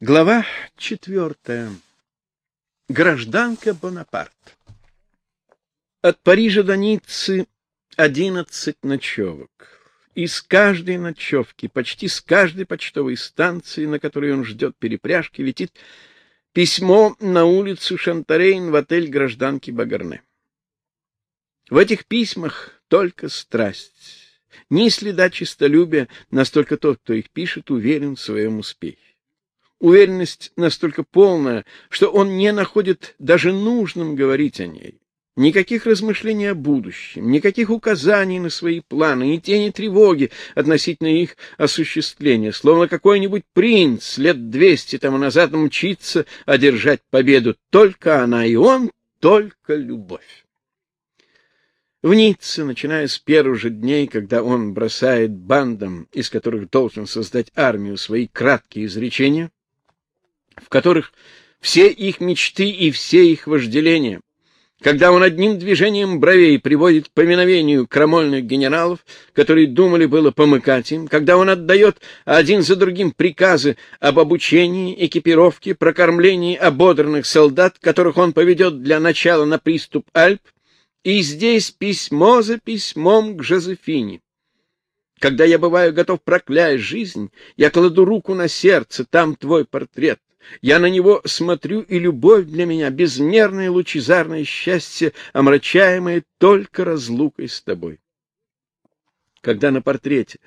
Глава четвертая. Гражданка Бонапарт. От Парижа до Ниццы одиннадцать ночевок. Из каждой ночевки, почти с каждой почтовой станции, на которой он ждет перепряжки, летит письмо на улицу Шантарейн в отель гражданки Багарне. В этих письмах только страсть. Ни следа честолюбия, настолько тот, кто их пишет, уверен в своем успехе. Уверенность настолько полная, что он не находит даже нужным говорить о ней. Никаких размышлений о будущем, никаких указаний на свои планы, ни тени тревоги относительно их осуществления, словно какой-нибудь принц лет двести тому назад мчится одержать победу. Только она и он, только любовь. В Ницце, начиная с первых же дней, когда он бросает бандам, из которых должен создать армию, свои краткие изречения, в которых все их мечты и все их вожделения, когда он одним движением бровей приводит к поминовению крамольных генералов, которые думали было помыкать им, когда он отдает один за другим приказы об обучении, экипировке, прокормлении ободранных солдат, которых он поведет для начала на приступ Альп, и здесь письмо за письмом к Жозефине. Когда я бываю готов проклясть жизнь, я кладу руку на сердце, там твой портрет. Я на него смотрю, и любовь для меня — безмерное лучезарное счастье, омрачаемое только разлукой с тобой. Когда на портрете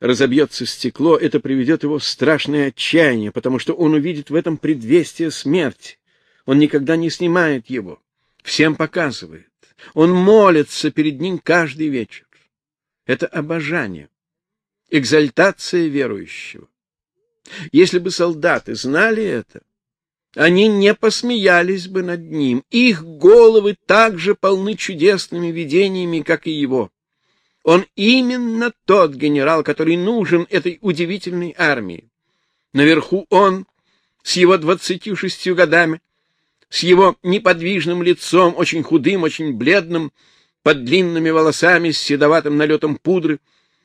разобьется стекло, это приведет его в страшное отчаяние, потому что он увидит в этом предвестие смерти. Он никогда не снимает его, всем показывает. Он молится перед ним каждый вечер. Это обожание, экзальтация верующего. Если бы солдаты знали это, они не посмеялись бы над ним. Их головы так же полны чудесными видениями, как и его. Он именно тот генерал, который нужен этой удивительной армии. Наверху он, с его двадцатью шестью годами, с его неподвижным лицом, очень худым, очень бледным, под длинными волосами, с седоватым налетом пудры,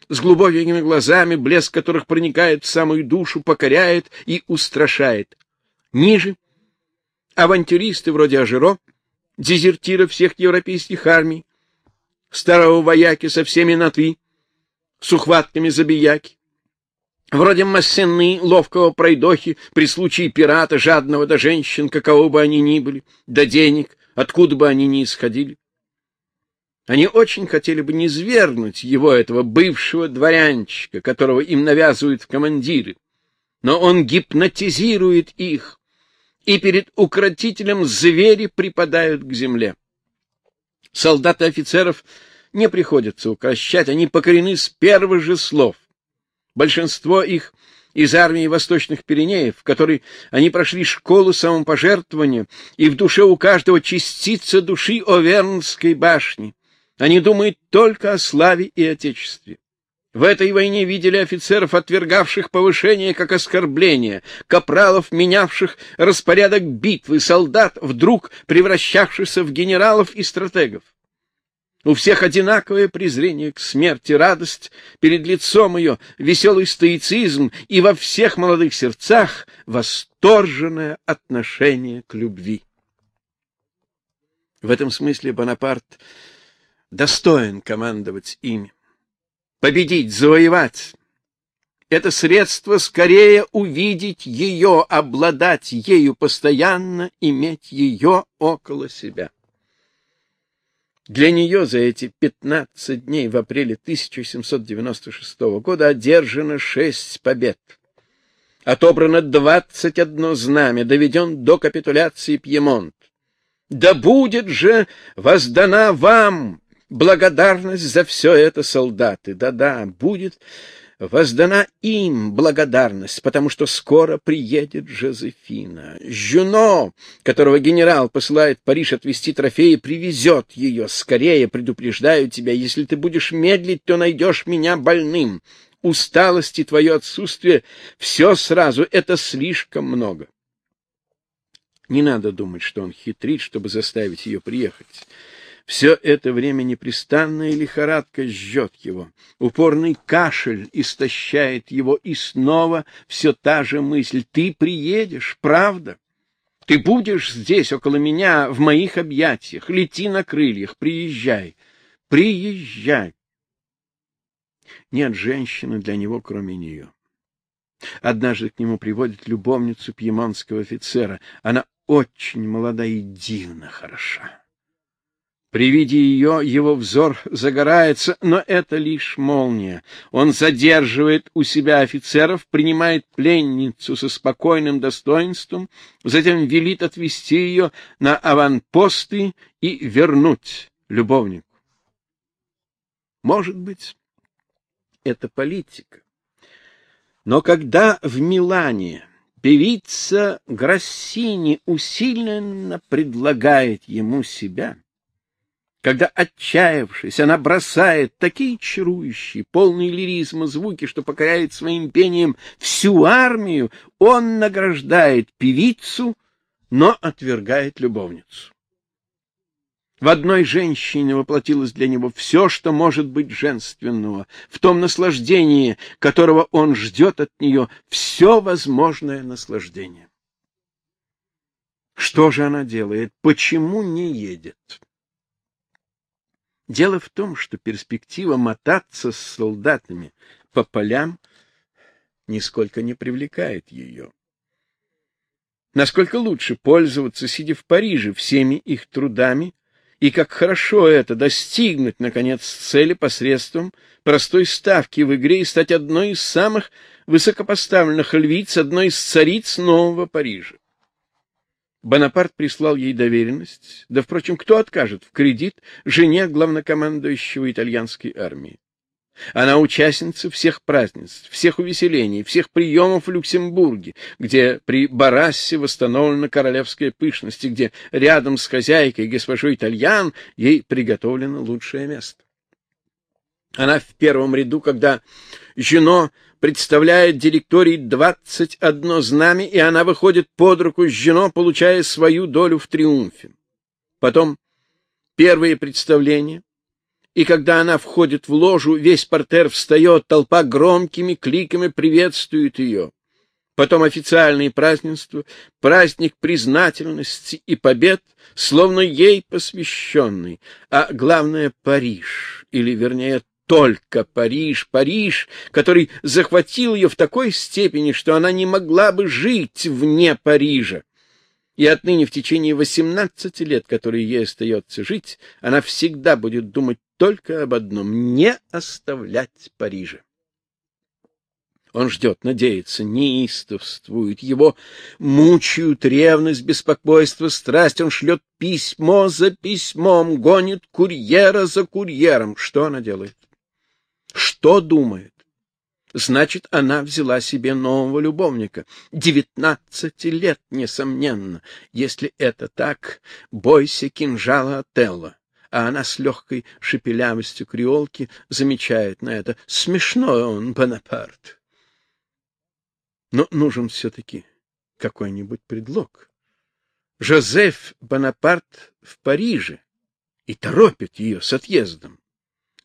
с глубокими глазами, блеск которых проникает в самую душу, покоряет и устрашает. Ниже — авантюристы вроде Ажиро, дезертира всех европейских армий, старого вояки со всеми на «ты», с ухватками забияки, вроде Массены, ловкого пройдохи, при случае пирата, жадного до женщин, каково бы они ни были, до денег, откуда бы они ни исходили. Они очень хотели бы низвергнуть его, этого бывшего дворянчика, которого им навязывают в командиры. Но он гипнотизирует их, и перед укротителем звери припадают к земле. Солдаты офицеров не приходится укращать, они покорены с первых же слов. Большинство их из армии Восточных Пиренеев, в которой они прошли школу самопожертвования, и в душе у каждого частица души Овернской башни. Они думают только о славе и отечестве. В этой войне видели офицеров, отвергавших повышение как оскорбление, капралов, менявших распорядок битвы, солдат, вдруг превращавшихся в генералов и стратегов. У всех одинаковое презрение к смерти, радость перед лицом ее, веселый стоицизм и во всех молодых сердцах восторженное отношение к любви. В этом смысле Бонапарт достоин командовать ими. Победить, завоевать — это средство скорее увидеть ее, обладать ею постоянно, иметь ее около себя. Для нее за эти 15 дней в апреле 1796 года одержано шесть побед. Отобрано 21 знамя, доведен до капитуляции Пьемонт. Да будет же воздана вам благодарность за все это, солдаты. Да-да, будет воздана им благодарность, потому что скоро приедет Жозефина. Жюно, которого генерал посылает в Париж отвезти трофеи, привезет ее. Скорее, предупреждаю тебя, если ты будешь медлить, то найдешь меня больным. Усталость и твое отсутствие — все сразу, это слишком много. Не надо думать, что он хитрит, чтобы заставить ее приехать. Все это время непрестанная лихорадка жжет его, упорный кашель истощает его, и снова все та же мысль: ты приедешь, правда? Ты будешь здесь около меня в моих объятиях, лети на крыльях, приезжай, приезжай. Нет женщины для него, кроме нее. Однажды к нему приводят любовницу пьемонтского офицера. Она очень молода и дивно хороша. При виде ее его взор загорается, но это лишь молния. Он задерживает у себя офицеров, принимает пленницу со спокойным достоинством, затем велит отвести ее на аванпосты и вернуть любовнику. Может быть, это политика. Но когда в Милане певица Грассини усиленно предлагает ему себя, когда, отчаявшись, она бросает такие чарующие, полные лиризма звуки, что покоряет своим пением всю армию, он награждает певицу, но отвергает любовницу. В одной женщине воплотилось для него все, что может быть женственного, в том наслаждении, которого он ждет от нее, все возможное наслаждение. Что же она делает? Почему не едет? Дело в том, что перспектива мотаться с солдатами по полям нисколько не привлекает ее. Насколько лучше пользоваться, сидя в Париже, всеми их трудами, и как хорошо это достигнуть наконец цели посредством простой ставки в игре и стать одной из самых высокопоставленных львиц, одной из цариц нового Парижа. Бонапарт прислал ей доверенность, да, впрочем, кто откажет в кредит жене главнокомандующего итальянской армии? Она участница всех празднеств, всех увеселений, всех приемов в Люксембурге, где при Барассе восстановлена королевская пышность, и где рядом с хозяйкой, госпожой Итальян, ей приготовлено лучшее место. Она в первом ряду, когда Жено представляет директории двадцать одно знамя, и она выходит под руку с Жено, получая свою долю в триумфе. Потом первые представления, и когда она входит в ложу, весь портер встает, толпа громкими кликами приветствует ее. Потом официальные празднества, праздник признательности и побед, словно ей посвященный, а главное — Париж, или, вернее, только Париж, Париж, который захватил ее в такой степени, что она не могла бы жить вне Парижа. И отныне в течение восемнадцати лет, которые ей остается жить, она всегда будет думать только об одном — не оставлять Парижа. Он ждет, надеется, неистовствует. Его мучают ревность, беспокойство, страсть. Он шлет письмо за письмом, гонит курьера за курьером. Что она делает? Что думает? Значит, она взяла себе нового любовника. Девятнадцати лет, несомненно. Если это так, бойся кинжала Отелло. А она с легкой шепелявостью креолки замечает на это. Смешно он, Бонапарт. Но нужен все-таки какой-нибудь предлог. Жозеф Бонапарт в Париже и торопит ее с отъездом.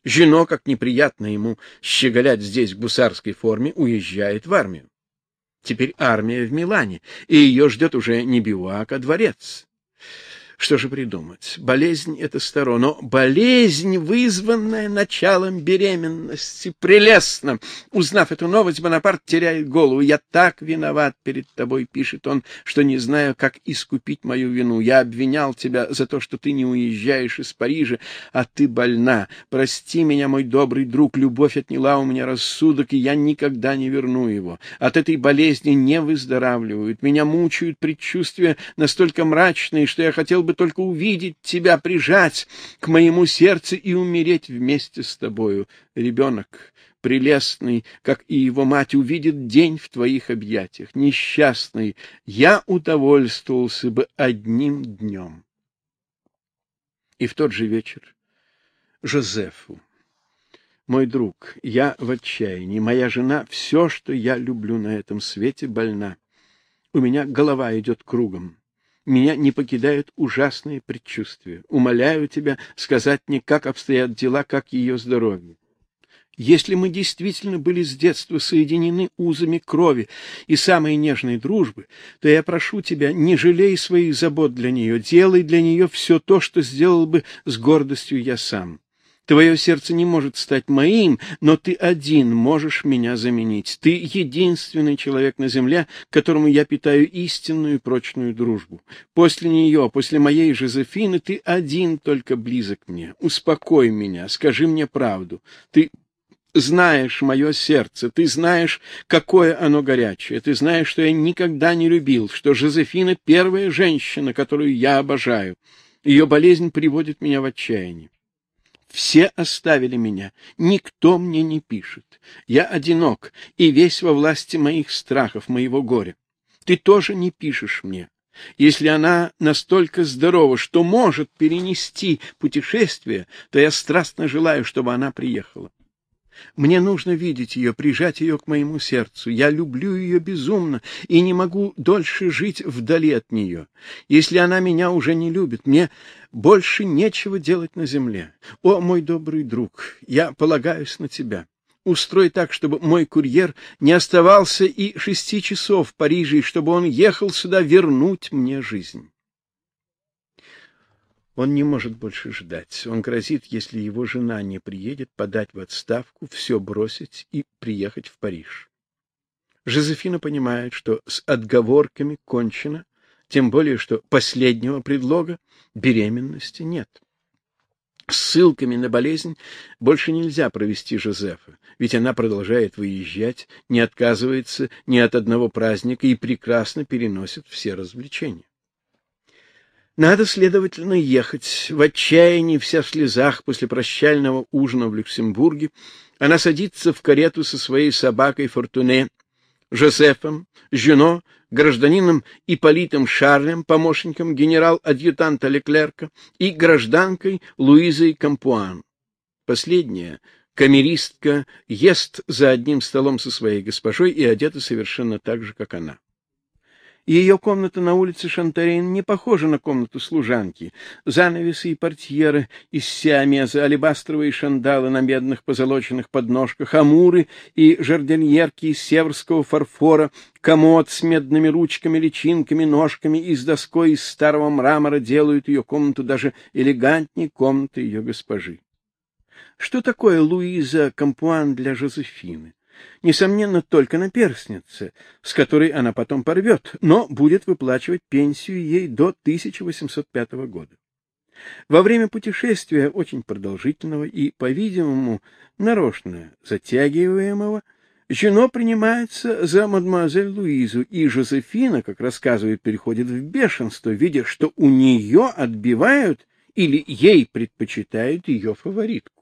Жено, как неприятно ему щеголять здесь в гусарской форме, уезжает в армию. Теперь армия в Милане, и ее ждет уже не бивуак, а дворец. Что же придумать? Болезнь — это старо, но болезнь, вызванная началом беременности, прелестно. Узнав эту новость, Бонапарт теряет голову. «Я так виноват перед тобой», — пишет он, — «что не знаю, как искупить мою вину. Я обвинял тебя за то, что ты не уезжаешь из Парижа, а ты больна. Прости меня, мой добрый друг, любовь отняла у меня рассудок, и я никогда не верну его. От этой болезни не выздоравливают. Меня мучают предчувствия настолько мрачные, что я хотел бы только увидеть тебя, прижать к моему сердцу и умереть вместе с тобою. Ребенок, прелестный, как и его мать, увидит день в твоих объятиях. Несчастный, я удовольствовался бы одним днем. И в тот же вечер Жозефу. Мой друг, я в отчаянии. Моя жена — все, что я люблю на этом свете, больна. У меня голова идет кругом. Меня не покидают ужасные предчувствия. Умоляю тебя сказать мне, как обстоят дела, как ее здоровье. Если мы действительно были с детства соединены узами крови и самой нежной дружбы, то я прошу тебя, не жалей своих забот для нее, делай для нее все то, что сделал бы с гордостью я сам. Твое сердце не может стать моим, но ты один можешь меня заменить. Ты единственный человек на земле, которому я питаю истинную прочную дружбу. После нее, после моей Жозефины, ты один только близок мне. Успокой меня, скажи мне правду. Ты знаешь мое сердце, ты знаешь, какое оно горячее, ты знаешь, что я никогда не любил, что Жозефина — первая женщина, которую я обожаю. Ее болезнь приводит меня в отчаяние. Все оставили меня, никто мне не пишет. Я одинок и весь во власти моих страхов, моего горя. Ты тоже не пишешь мне. Если она настолько здорова, что может перенести путешествие, то я страстно желаю, чтобы она приехала. Мне нужно видеть ее, прижать ее к моему сердцу. Я люблю ее безумно и не могу дольше жить вдали от нее. Если она меня уже не любит, мне больше нечего делать на земле. О, мой добрый друг, я полагаюсь на тебя. Устрой так, чтобы мой курьер не оставался и шести часов в Париже, и чтобы он ехал сюда вернуть мне жизнь. Он не может больше ждать. Он грозит, если его жена не приедет, подать в отставку, все бросить и приехать в Париж. Жозефина понимает, что с отговорками кончено, тем более, что последнего предлога беременности нет. Ссылками на болезнь больше нельзя провести Жозефа, ведь она продолжает выезжать, не отказывается ни от одного праздника и прекрасно переносит все развлечения. Надо, следовательно, ехать. В отчаянии, вся в слезах после прощального ужина в Люксембурге, она садится в карету со своей собакой Фортуне, Жозефом, Жюно, гражданином Ипполитом Шарлем, помощником генерал-адъютанта Леклерка, и гражданкой Луизой Кампуан. Последняя, камеристка, ест за одним столом со своей госпожой и одета совершенно так же, как она. Ее комната на улице Шантарейн не похожа на комнату служанки. Занавесы и портьеры из сиамеза, алебастровые шандалы на медных позолоченных подножках, амуры и жардиньерки из северского фарфора, комод с медными ручками, личинками, ножками и с доской из старого мрамора делают ее комнату даже элегантнее комнаты ее госпожи. Что такое Луиза Кампуан для Жозефины? Несомненно, только на наперстнице, с которой она потом порвет, но будет выплачивать пенсию ей до 1805 года. Во время путешествия, очень продолжительного и, по-видимому, нарочно затягиваемого, Жено принимается за мадемуазель Луизу, и Жозефина, как рассказывает, переходит в бешенство, видя, что у нее отбивают или ей предпочитают ее фаворитку.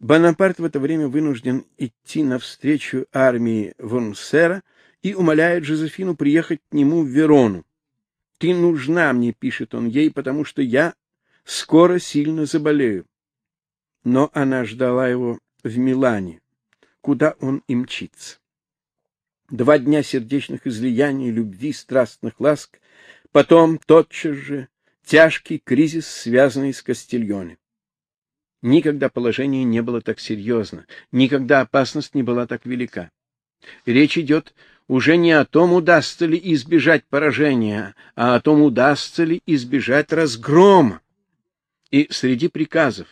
Бонапарт в это время вынужден идти навстречу армии Вонсера и умоляет Жозефину приехать к нему в Верону. «Ты нужна мне», — пишет он ей, — «потому что я скоро сильно заболею». Но она ждала его в Милане, куда он и мчится. Два дня сердечных излияний, любви, страстных ласк, потом тотчас же тяжкий кризис, связанный с Кастильоне. Никогда положение не было так серьезно, никогда опасность не была так велика. Речь идет уже не о том, удастся ли избежать поражения, а о том, удастся ли избежать разгрома. И среди приказов,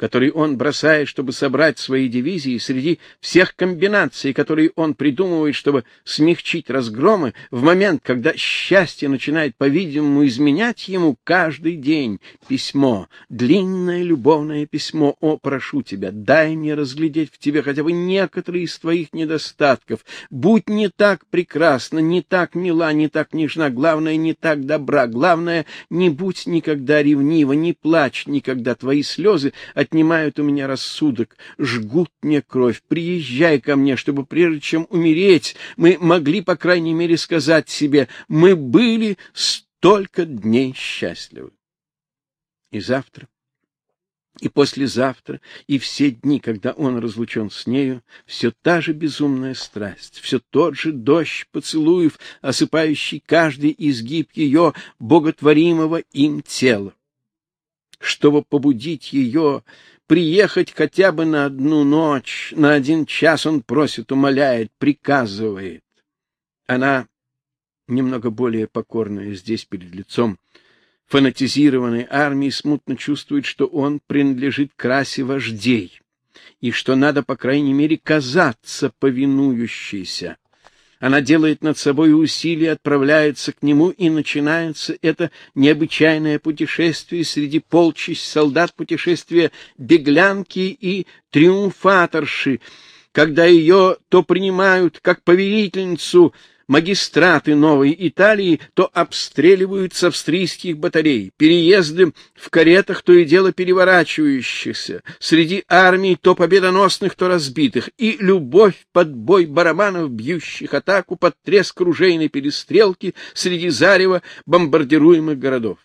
который он бросает, чтобы собрать свои дивизии, среди всех комбинаций, которые он придумывает, чтобы смягчить разгромы, в момент, когда счастье начинает, по-видимому, изменять ему каждый день. Письмо, длинное любовное письмо, «О, прошу тебя, дай мне разглядеть в тебе хотя бы некоторые из твоих недостатков, будь не так прекрасна, не так мила, не так нежна, главное, не так добра, главное, не будь никогда ревнива, не плачь никогда, твои слезы от отнимают у меня рассудок, жгут мне кровь. Приезжай ко мне, чтобы прежде чем умереть, мы могли, по крайней мере, сказать себе, мы были столько дней счастливы. И завтра И послезавтра, и все дни, когда он разлучен с нею, все та же безумная страсть, все тот же дождь поцелуев, осыпающий каждый изгиб ее боготворимого им тела. Чтобы побудить ее приехать хотя бы на одну ночь, на один час он просит, умоляет, приказывает. Она немного более покорная здесь перед лицом фанатизированной армии смутно чувствует, что он принадлежит к расе вождей и что надо, по крайней мере, казаться повинующейся. Она делает над собой усилия, отправляется к нему, и начинается это необычайное путешествие среди полчищ солдат, путешествие беглянки и триумфаторши, когда ее то принимают как повелительницу магистраты Новой Италии то обстреливают австрийских батарей, переезды в каретах то и дело переворачивающихся, среди армий то победоносных, то разбитых, и любовь под бой барабанов, бьющих атаку, под треск ружейной перестрелки среди зарева бомбардируемых городов.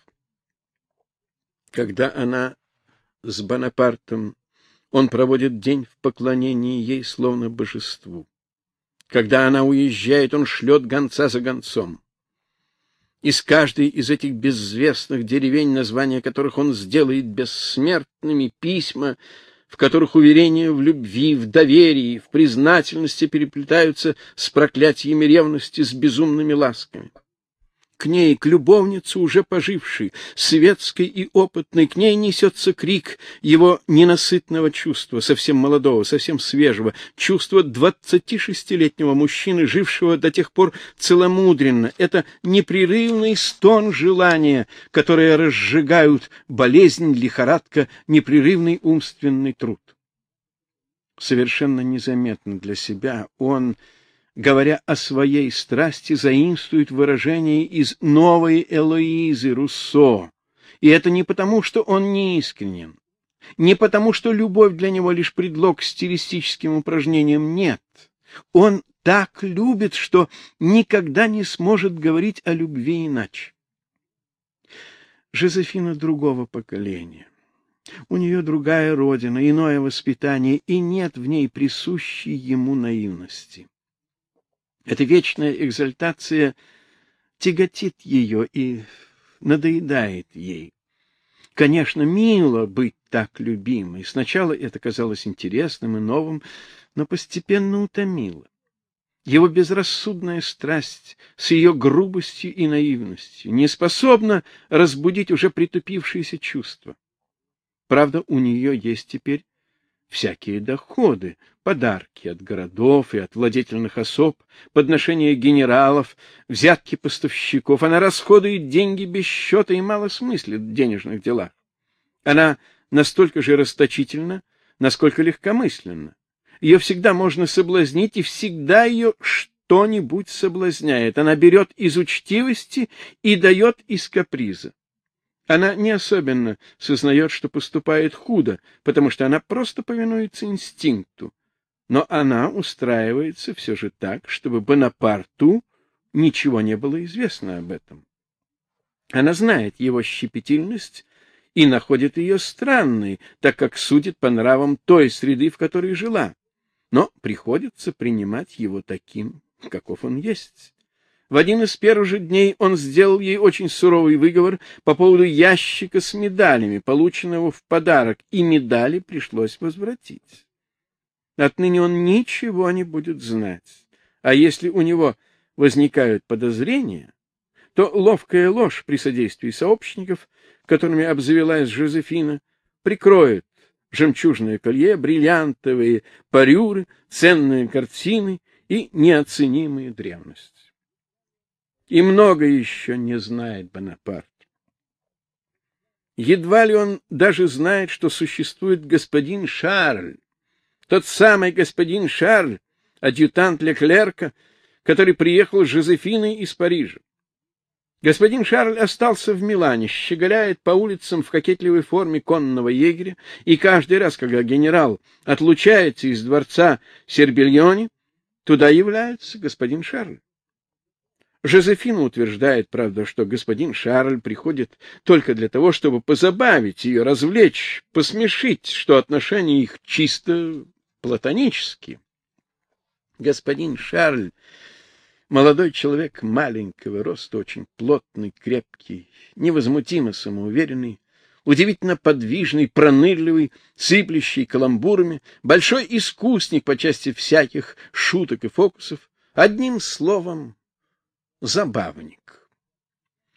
Когда она с Бонапартом, он проводит день в поклонении ей словно божеству. Когда она уезжает, он шлет гонца за гонцом. Из каждой из этих безвестных деревень, названия которых он сделает бессмертными, письма, в которых уверения в любви, в доверии, в признательности переплетаются с проклятиями ревности, с безумными ласками к ней, к любовнице, уже пожившей, светской и опытной, к ней несется крик его ненасытного чувства, совсем молодого, совсем свежего, чувства двадцатишестилетнего мужчины, жившего до тех пор целомудренно. Это непрерывный стон желания, которое разжигают болезнь, лихорадка, непрерывный умственный труд. Совершенно незаметно для себя он говоря о своей страсти, заимствует выражение из новой Элоизы Руссо. И это не потому, что он не искренен, не потому, что любовь для него лишь предлог к стилистическим упражнениям, нет. Он так любит, что никогда не сможет говорить о любви иначе. Жозефина другого поколения. У нее другая родина, иное воспитание, и нет в ней присущей ему наивности. Эта вечная экзальтация тяготит ее и надоедает ей. Конечно, мило быть так любимой. Сначала это казалось интересным и новым, но постепенно утомило. Его безрассудная страсть с ее грубостью и наивностью не способна разбудить уже притупившиеся чувства. Правда, у нее есть теперь всякие доходы, подарки от городов и от владетельных особ, подношения генералов, взятки поставщиков. Она расходует деньги без счета и мало смыслит в денежных делах. Она настолько же расточительна, насколько легкомысленна. Ее всегда можно соблазнить, и всегда ее что-нибудь соблазняет. Она берет из учтивости и дает из каприза. Она не особенно сознает, что поступает худо, потому что она просто повинуется инстинкту. Но она устраивается все же так, чтобы Бонапарту ничего не было известно об этом. Она знает его щепетильность и находит ее странной, так как судит по нравам той среды, в которой жила. Но приходится принимать его таким, каков он есть. В один из первых же дней он сделал ей очень суровый выговор по поводу ящика с медалями, полученного в подарок, и медали пришлось возвратить. Отныне он ничего не будет знать. А если у него возникают подозрения, то ловкая ложь при содействии сообщников, которыми обзавелась Жозефина, прикроет жемчужное колье, бриллиантовые парюры, ценные картины и неоценимые древности. И много еще не знает Бонапарт. Едва ли он даже знает, что существует господин Шарль, тот самый господин Шарль, адъютант Леклерка, который приехал с Жозефиной из Парижа. Господин Шарль остался в Милане, щеголяет по улицам в кокетливой форме конного егеря, и каждый раз, когда генерал отлучается из дворца Сербельони, туда является господин Шарль. Жозефина утверждает, правда, что господин Шарль приходит только для того, чтобы позабавить ее, развлечь, посмешить, что отношения их чисто платонические. Господин Шарль молодой человек маленького роста, очень плотный, крепкий, невозмутимо самоуверенный, удивительно подвижный, пронырливый, сыплющий каламбурами, большой искусник по части всяких шуток и фокусов, одним словом, забавник.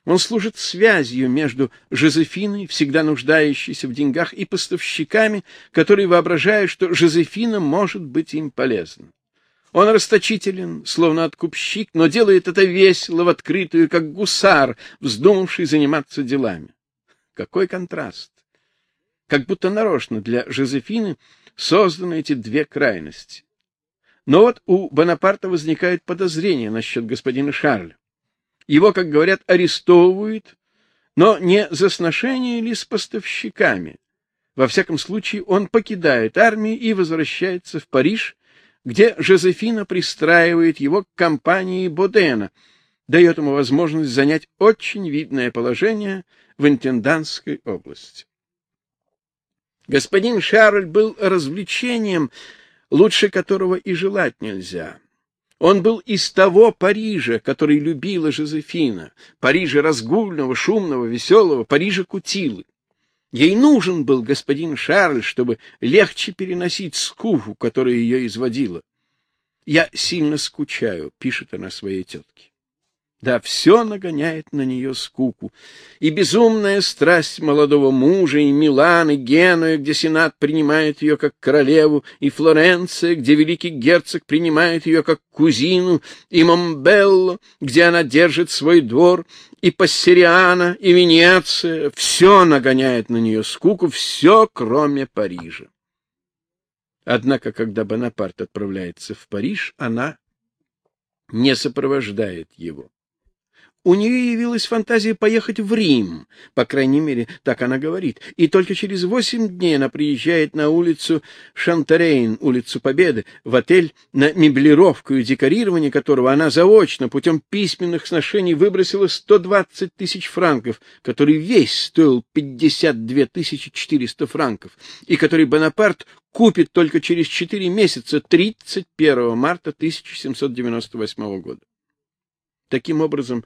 Он служит связью между Жозефиной, всегда нуждающейся в деньгах, и поставщиками, которые воображают, что Жозефина может быть им полезна. Он расточителен, словно откупщик, но делает это весело, в открытую, как гусар, вздумавший заниматься делами. Какой контраст! Как будто нарочно для Жозефины созданы эти две крайности. Но вот у Бонапарта возникает подозрение насчет господина Шарля. Его, как говорят, арестовывают, но не за сношение ли с поставщиками. Во всяком случае, он покидает армию и возвращается в Париж, где Жозефина пристраивает его к компании Бодена, дает ему возможность занять очень видное положение в интендантской области. Господин Шарль был развлечением, лучше которого и желать нельзя. Он был из того Парижа, который любила Жозефина, Парижа разгульного, шумного, веселого, Парижа Кутилы. Ей нужен был господин Шарль, чтобы легче переносить скуку, которая ее изводила. «Я сильно скучаю», — пишет она своей тетке. Да, все нагоняет на нее скуку. И безумная страсть молодого мужа, и Милан, и Генуя, где Сенат принимает ее как королеву, и Флоренция, где великий герцог принимает ее как кузину, и Момбелло, где она держит свой двор, и Пассериана, и Венеция. Все нагоняет на нее скуку, все, кроме Парижа. Однако, когда Бонапарт отправляется в Париж, она не сопровождает его. У нее явилась фантазия поехать в Рим, по крайней мере, так она говорит, и только через восемь дней она приезжает на улицу Шантерейн, улицу Победы, в отель, на меблировку и декорирование которого она заочно, путем письменных сношений, выбросила 120 тысяч франков, который весь стоил 52 400 франков, и который Бонапарт купит только через четыре месяца, 31 марта 1798 года. Таким образом,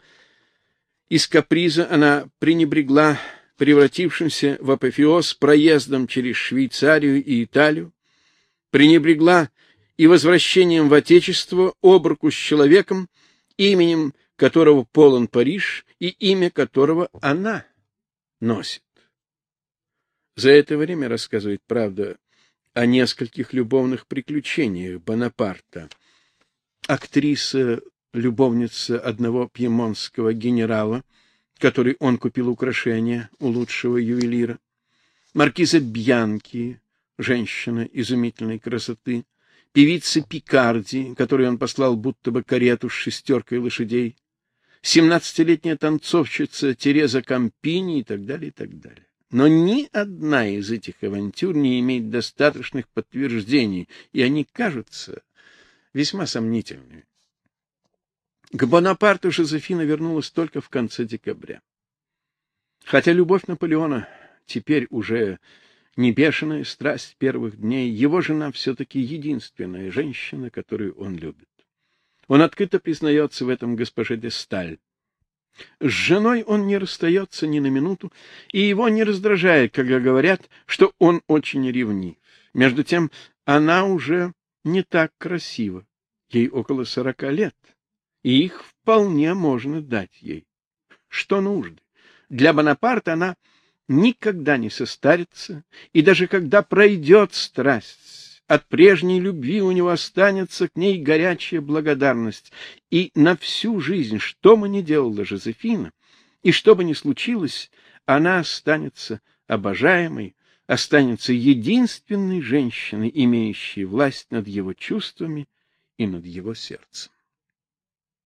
из каприза она пренебрегла превратившимся в апофеоз проездом через Швейцарию и Италию, пренебрегла и возвращением в отечество об руку с человеком, именем которого полон Париж и имя которого она носит. За это время рассказывает правда о нескольких любовных приключениях Бонапарта. Актриса любовница одного пьемонтского генерала, который он купил украшения у лучшего ювелира, маркиза Бьянки, женщина изумительной красоты, певица Пикарди, которой он послал будто бы карету с шестеркой лошадей, семнадцатилетняя танцовщица Тереза Кампини и так далее, и так далее. Но ни одна из этих авантюр не имеет достаточных подтверждений, и они кажутся весьма сомнительными. К Бонапарту Жозефина вернулась только в конце декабря. Хотя любовь Наполеона теперь уже не бешеная страсть первых дней, его жена все-таки единственная женщина, которую он любит. Он открыто признается в этом госпоже де Сталь. С женой он не расстается ни на минуту, и его не раздражает, когда говорят, что он очень ревнив. Между тем, она уже не так красива. Ей около сорока лет и их вполне можно дать ей. Что нужды? Для Бонапарта она никогда не состарится, и даже когда пройдет страсть, от прежней любви у него останется к ней горячая благодарность, и на всю жизнь, что бы ни делала Жозефина, и что бы ни случилось, она останется обожаемой, останется единственной женщиной, имеющей власть над его чувствами и над его сердцем.